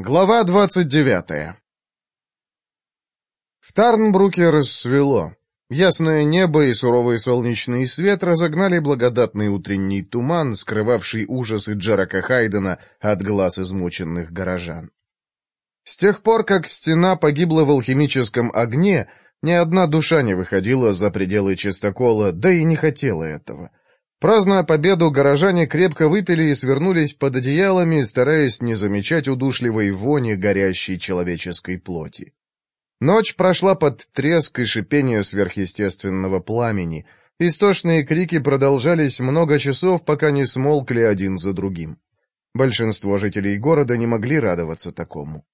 Глава 29 В Тарнбруке рассвело. Ясное небо и суровый солнечный свет разогнали благодатный утренний туман, скрывавший ужасы Джерака Хайдена от глаз измученных горожан. С тех пор, как стена погибла в алхимическом огне, ни одна душа не выходила за пределы чистокола, да и не хотела этого. Празднуя победу, горожане крепко выпили и свернулись под одеялами, стараясь не замечать удушливой вони горящей человеческой плоти. Ночь прошла под треск и шипение сверхъестественного пламени. Истошные крики продолжались много часов, пока не смолкли один за другим. Большинство жителей города не могли радоваться такому.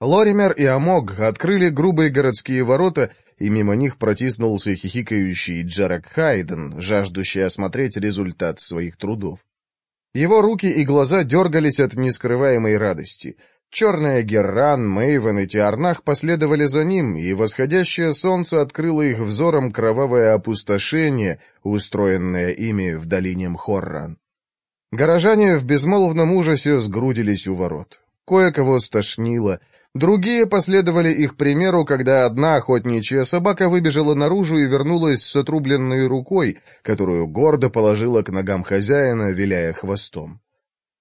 Лоример и Амог открыли грубые городские ворота, и мимо них протиснулся хихикающий Джерек Хайден, жаждущий осмотреть результат своих трудов. Его руки и глаза дергались от нескрываемой радости. Черная Герран, Мэйвен и Тиарнах последовали за ним, и восходящее солнце открыло их взором кровавое опустошение, устроенное ими в долине Мхорран. Горожане в безмолвном ужасе сгрудились у ворот. Кое-кого стошнило, Другие последовали их примеру, когда одна охотничья собака выбежала наружу и вернулась с отрубленной рукой, которую гордо положила к ногам хозяина, виляя хвостом.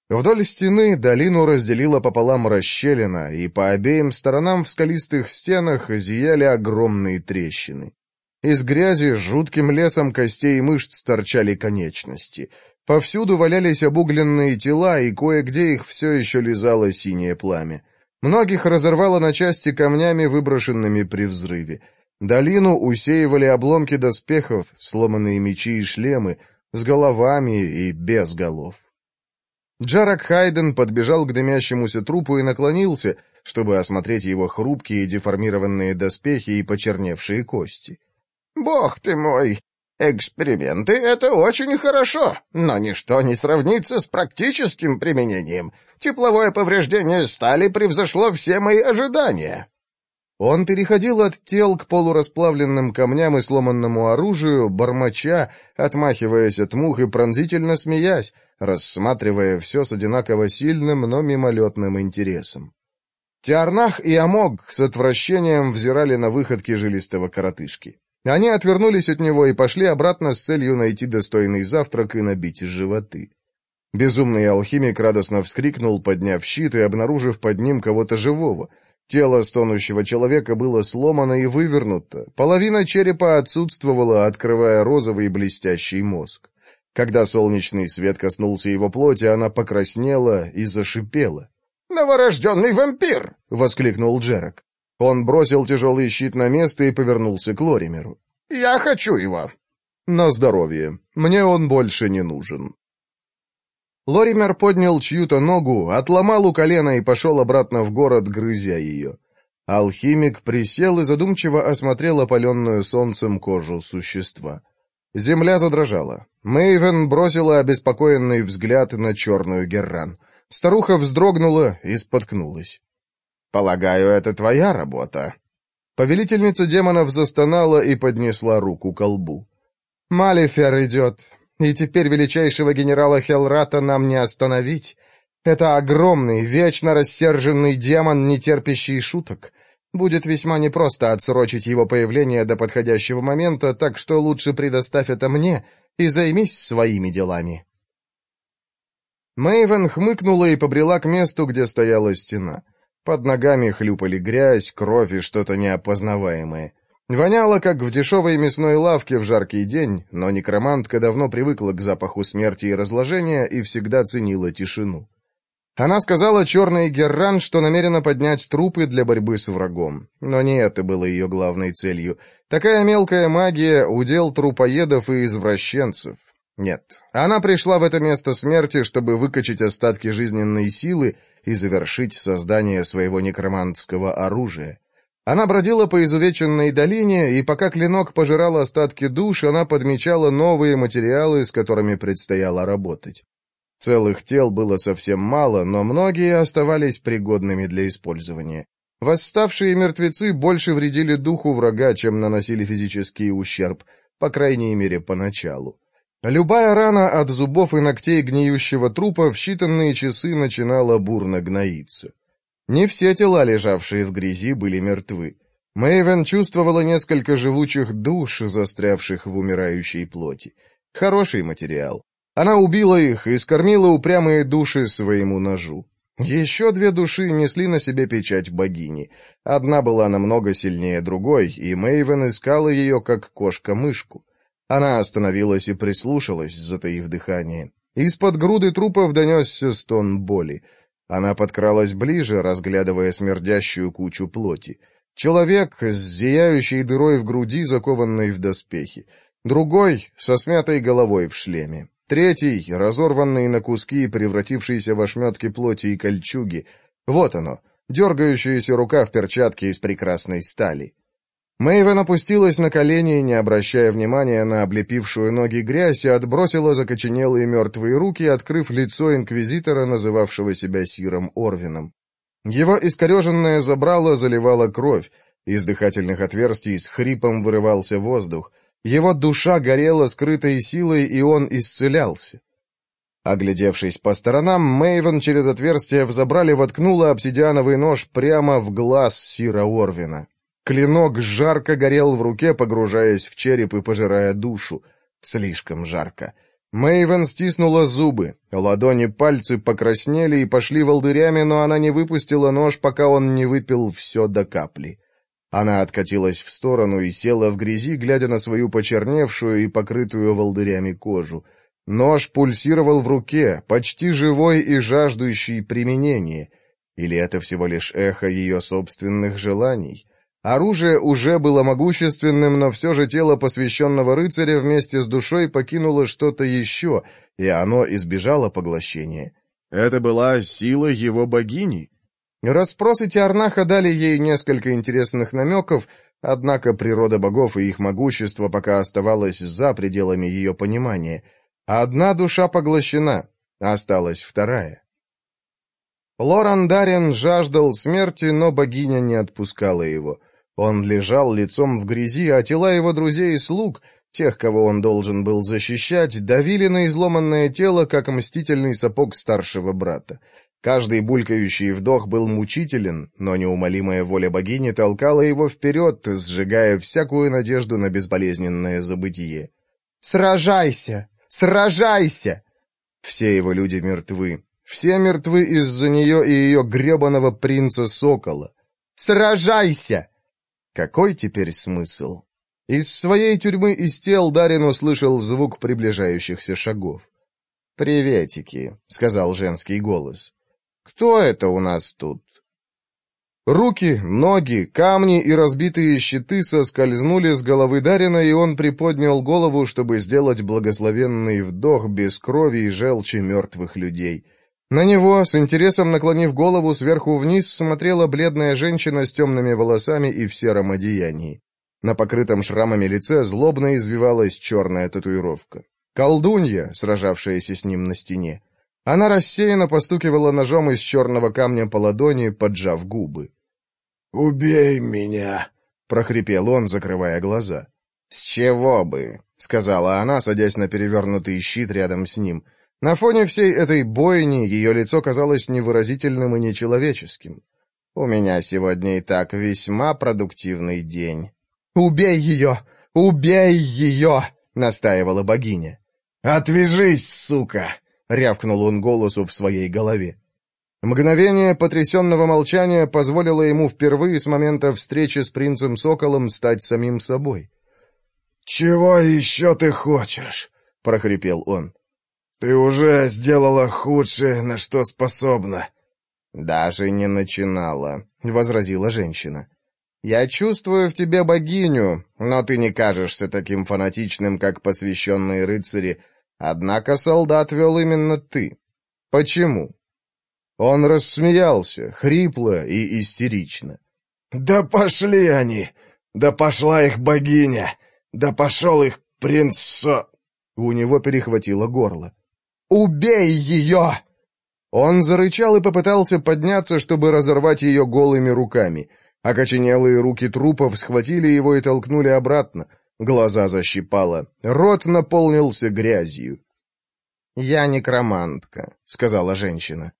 Вдоль стены долину разделила пополам расщелина, и по обеим сторонам в скалистых стенах зияли огромные трещины. Из грязи с жутким лесом костей и мышц торчали конечности. Повсюду валялись обугленные тела, и кое-где их все еще лизало синее пламя. Многих разорвало на части камнями, выброшенными при взрыве. Долину усеивали обломки доспехов, сломанные мечи и шлемы, с головами и без голов. Джарак Хайден подбежал к дымящемуся трупу и наклонился, чтобы осмотреть его хрупкие деформированные доспехи и почерневшие кости. «Бог ты мой! Эксперименты — это очень хорошо, но ничто не сравнится с практическим применением. Тепловое повреждение стали превзошло все мои ожидания». Он переходил от тел к полурасплавленным камням и сломанному оружию, бормоча, отмахиваясь от мух и пронзительно смеясь, рассматривая все с одинаково сильным, но мимолетным интересом. Тиарнах и Амог с отвращением взирали на выходки жилистого коротышки. Они отвернулись от него и пошли обратно с целью найти достойный завтрак и набить животы. Безумный алхимик радостно вскрикнул, подняв щит и обнаружив под ним кого-то живого. Тело стонущего человека было сломано и вывернуто. Половина черепа отсутствовала, открывая розовый блестящий мозг. Когда солнечный свет коснулся его плоти, она покраснела и зашипела. «Новорожденный вампир!» — воскликнул Джерек. Он бросил тяжелый щит на место и повернулся к Лоримеру. «Я хочу его!» «На здоровье. Мне он больше не нужен». Лоример поднял чью-то ногу, отломал у колена и пошел обратно в город, грызя ее. Алхимик присел и задумчиво осмотрел опаленную солнцем кожу существа. Земля задрожала. Мэйвен бросила обеспокоенный взгляд на черную герран. Старуха вздрогнула и споткнулась. Полагаю, это твоя работа». Повелительница демонов застонала и поднесла руку к колбу. «Малифер идет, и теперь величайшего генерала Хелрата нам не остановить. Это огромный, вечно рассерженный демон, не терпящий шуток. Будет весьма непросто отсрочить его появление до подходящего момента, так что лучше предоставь это мне и займись своими делами». Мэйвен хмыкнула и побрела к месту, где стояла стена. — под ногами хлюпали грязь, кровь и что-то неопознаваемое. Воняло, как в дешевой мясной лавке в жаркий день, но некромантка давно привыкла к запаху смерти и разложения и всегда ценила тишину. Она сказала черной Герран, что намерена поднять трупы для борьбы с врагом. Но не это было ее главной целью. Такая мелкая магия — удел трупоедов и извращенцев. Нет, она пришла в это место смерти, чтобы выкачать остатки жизненной силы и завершить создание своего некромантского оружия. Она бродила по изувеченной долине, и пока клинок пожирал остатки душ, она подмечала новые материалы, с которыми предстояло работать. Целых тел было совсем мало, но многие оставались пригодными для использования. Восставшие мертвецы больше вредили духу врага, чем наносили физический ущерб, по крайней мере, поначалу. Любая рана от зубов и ногтей гниющего трупа в считанные часы начинала бурно гноиться. Не все тела, лежавшие в грязи, были мертвы. Мэйвен чувствовала несколько живучих душ, застрявших в умирающей плоти. Хороший материал. Она убила их и скормила упрямые души своему ножу. Еще две души несли на себе печать богини. Одна была намного сильнее другой, и Мэйвен искала ее как кошка-мышку. Она остановилась и прислушалась, затаив дыхание. Из-под груды трупов донесся стон боли. Она подкралась ближе, разглядывая смердящую кучу плоти. Человек с зияющей дырой в груди, закованной в доспехи. Другой — со смятой головой в шлеме. Третий — разорванный на куски и превратившийся в ошметки плоти и кольчуги. Вот оно, дергающаяся рука в перчатке из прекрасной стали. Мэйвен опустилась на колени, не обращая внимания на облепившую ноги грязь, и отбросила закоченелые мертвые руки, открыв лицо инквизитора, называвшего себя Сиром Орвином. Его искореженное забрало заливала кровь, из дыхательных отверстий с хрипом вырывался воздух, его душа горела скрытой силой, и он исцелялся. Оглядевшись по сторонам, Мэйвен через отверстие в забрале воткнула обсидиановый нож прямо в глаз Сира Орвина. Клинок жарко горел в руке, погружаясь в череп и пожирая душу. Слишком жарко. Мэйвен стиснула зубы, ладони пальцы покраснели и пошли волдырями, но она не выпустила нож, пока он не выпил все до капли. Она откатилась в сторону и села в грязи, глядя на свою почерневшую и покрытую волдырями кожу. Нож пульсировал в руке, почти живой и жаждущий применения. Или это всего лишь эхо ее собственных желаний? Оружие уже было могущественным, но все же тело посвященного рыцаря вместе с душой покинуло что-то еще, и оно избежало поглощения. Это была сила его богини. Расспросы Тиарнаха дали ей несколько интересных намеков, однако природа богов и их могущество пока оставалось за пределами ее понимания. Одна душа поглощена, осталась вторая. Лоран Дарин жаждал смерти, но богиня не отпускала его — он лежал лицом в грязи, а тела его друзей и слуг, тех, кого он должен был защищать, давили на изломанное тело, как мстительный сапог старшего брата. Каждый булькающий вдох был мучителен, но неумолимая воля богини толкала его вперед, сжигая всякую надежду на безболезненное забытие. «Сражайся! Сражайся!» Все его люди мертвы. Все мертвы из-за нее и ее гребаного принца-сокола. «Сражайся!» Какой теперь смысл? Из своей тюрьмы из тел Дарин услышал звук приближающихся шагов. «Приветики», — сказал женский голос. «Кто это у нас тут?» Руки, ноги, камни и разбитые щиты соскользнули с головы Дарина, и он приподнял голову, чтобы сделать благословенный вдох без крови и желчи мертвых людей. На него, с интересом наклонив голову сверху вниз, смотрела бледная женщина с темными волосами и в сером одеянии. На покрытом шрамами лице злобно извивалась черная татуировка. Колдунья, сражавшаяся с ним на стене. Она рассеянно постукивала ножом из черного камня по ладони, поджав губы. «Убей меня!» — прохрипел он, закрывая глаза. «С чего бы?» — сказала она, садясь на перевернутый щит рядом с ним — на фоне всей этой бойни ее лицо казалось невыразительным и нечеловеческим. «У меня сегодня и так весьма продуктивный день». «Убей ее! Убей ее!» — настаивала богиня. «Отвяжись, сука!» — рявкнул он голосу в своей голове. Мгновение потрясенного молчания позволило ему впервые с момента встречи с принцем Соколом стать самим собой. «Чего еще ты хочешь?» — прохрипел он. Ты уже сделала худшее, на что способна». «Даже не начинала», — возразила женщина. «Я чувствую в тебе богиню, но ты не кажешься таким фанатичным, как посвященные рыцари. Однако солдат вел именно ты. Почему?» Он рассмеялся, хрипло и истерично. «Да пошли они! Да пошла их богиня! Да пошел их принц! У него перехватило горло. «Убей ее!» Он зарычал и попытался подняться, чтобы разорвать ее голыми руками. Окоченелые руки трупов схватили его и толкнули обратно. Глаза защипало, рот наполнился грязью. «Я некромантка», — сказала женщина.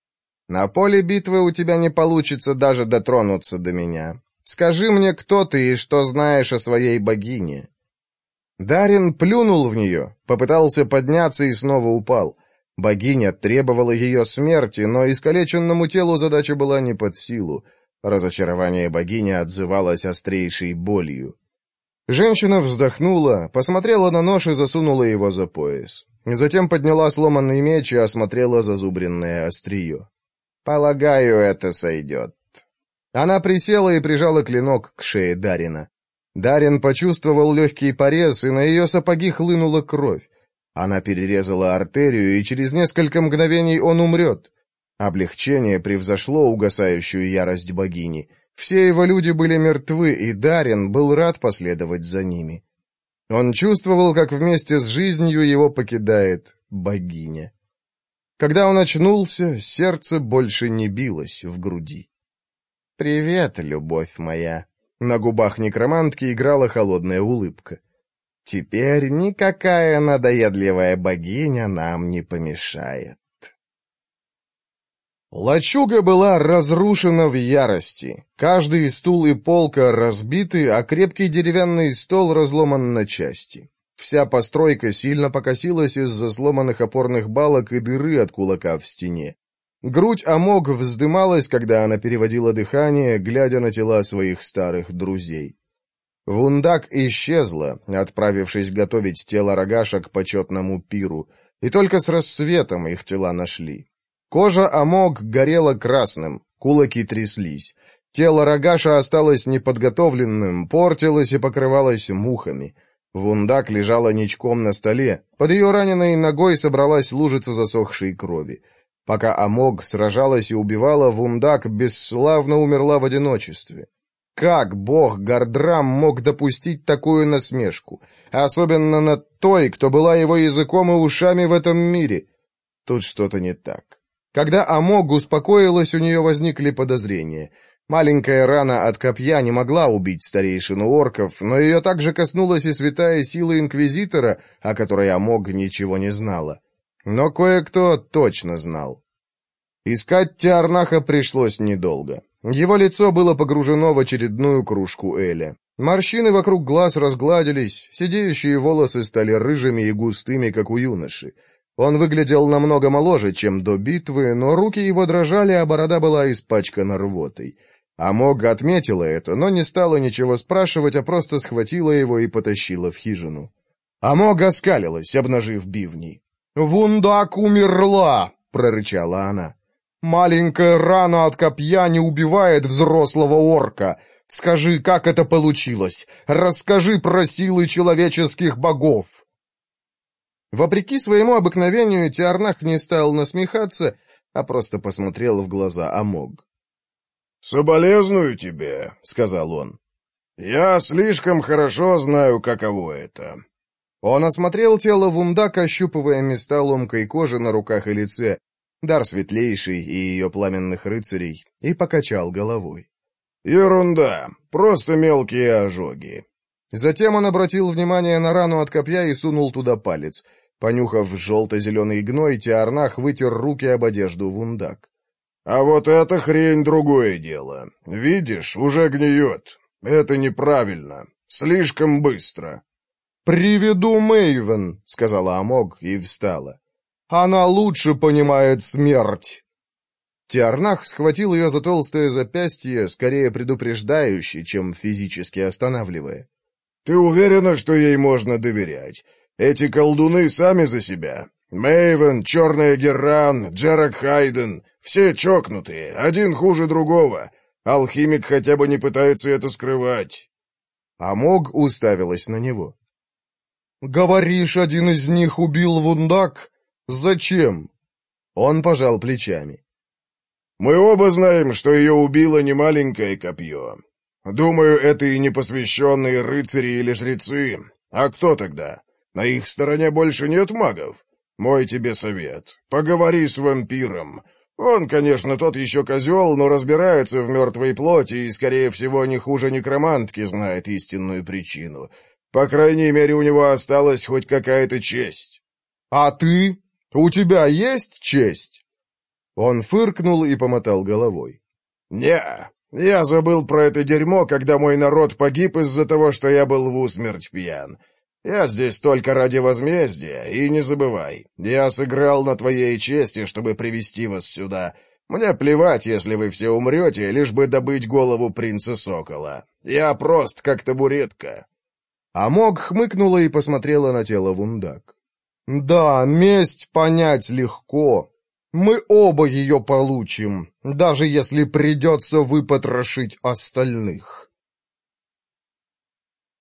«На поле битвы у тебя не получится даже дотронуться до меня. Скажи мне, кто ты и что знаешь о своей богине». Дарин плюнул в нее, попытался подняться и снова упал. Богиня требовала ее смерти, но искалеченному телу задача была не под силу. Разочарование богини отзывалось острейшей болью. Женщина вздохнула, посмотрела на нож и засунула его за пояс. Затем подняла сломанный меч и осмотрела зазубренное острие. «Полагаю, это сойдет». Она присела и прижала клинок к шее Дарина. Дарин почувствовал легкий порез, и на ее сапоги хлынула кровь. Она перерезала артерию, и через несколько мгновений он умрет. Облегчение превзошло угасающую ярость богини. Все его люди были мертвы, и Дарин был рад последовать за ними. Он чувствовал, как вместе с жизнью его покидает богиня. Когда он очнулся, сердце больше не билось в груди. «Привет, любовь моя!» На губах некромантки играла холодная улыбка. Теперь никакая надоедливая богиня нам не помешает. Лачуга была разрушена в ярости. Каждый стул и полка разбиты, а крепкий деревянный стол разломан на части. Вся постройка сильно покосилась из-за сломанных опорных балок и дыры от кулака в стене. Грудь Амог вздымалась, когда она переводила дыхание, глядя на тела своих старых друзей. Вундак исчезла, отправившись готовить тело рогашек к почетному пиру, и только с рассветом их тела нашли. Кожа Амок горела красным, кулаки тряслись. Тело рогаша осталось неподготовленным, портилось и покрывалось мухами. Вундак лежала ничком на столе, под ее раненой ногой собралась лужица засохшей крови. Пока Амог сражалась и убивала, Вундак бесславно умерла в одиночестве. Как Бог Гордрам мог допустить такую насмешку? Особенно над той, кто была его языком и ушами в этом мире. Тут что-то не так. Когда Амог успокоилась, у нее возникли подозрения. Маленькая рана от копья не могла убить старейшину орков, но ее также коснулась и святая сила Инквизитора, о которой Амог ничего не знала. Но кое-кто точно знал. Искать Тиарнаха пришлось недолго. Его лицо было погружено в очередную кружку Эля. Морщины вокруг глаз разгладились, сидеющие волосы стали рыжими и густыми, как у юноши. Он выглядел намного моложе, чем до битвы, но руки его дрожали, а борода была испачкана рвотой. Амога отметила это, но не стала ничего спрашивать, а просто схватила его и потащила в хижину. Амога скалилась, обнажив бивни. «Вундак умерла!» — прорычала она. Маленькая рана от копья не убивает взрослого орка. Скажи, как это получилось? Расскажи про силы человеческих богов!» Вопреки своему обыкновению, Тиарнах не стал насмехаться, а просто посмотрел в глаза Амог. «Соболезную тебе», — сказал он. «Я слишком хорошо знаю, каково это». Он осмотрел тело Вундака, ощупывая места ломкой кожи на руках и лице, дар светлейший и ее пламенных рыцарей, и покачал головой. «Ерунда, просто мелкие ожоги». Затем он обратил внимание на рану от копья и сунул туда палец. Понюхав желто-зеленый гной, Тиарнах вытер руки об одежду вундак. «А вот эта хрень другое дело. Видишь, уже гниет. Это неправильно. Слишком быстро». «Приведу Мэйвен», — сказала Амог и встала. Она лучше понимает смерть!» Тиарнах схватил ее за толстое запястье, скорее предупреждающе, чем физически останавливая. «Ты уверена, что ей можно доверять? Эти колдуны сами за себя. Мэйвен, Черная Герран, Джерак Хайден — все чокнутые, один хуже другого. Алхимик хотя бы не пытается это скрывать». Амог уставилась на него. «Говоришь, один из них убил вундак?» «Зачем?» Он пожал плечами. «Мы оба знаем, что ее убило не маленькое копье. Думаю, это и непосвященные рыцари или жрецы. А кто тогда? На их стороне больше нет магов. Мой тебе совет. Поговори с вампиром. Он, конечно, тот еще козел, но разбирается в мертвой плоти и, скорее всего, не хуже некромантки знает истинную причину. По крайней мере, у него осталась хоть какая-то честь. «А ты?» У тебя есть честь?» Он фыркнул и помотал головой. «Не, я забыл про это дерьмо, когда мой народ погиб из-за того, что я был в усмерть пьян. Я здесь только ради возмездия, и не забывай, я сыграл на твоей чести, чтобы привести вас сюда. Мне плевать, если вы все умрете, лишь бы добыть голову принца Сокола. Я прост, как табуретка». Амог хмыкнула и посмотрела на тело вундак. Да, месть понять легко. Мы оба ее получим, даже если придется выпотрошить остальных.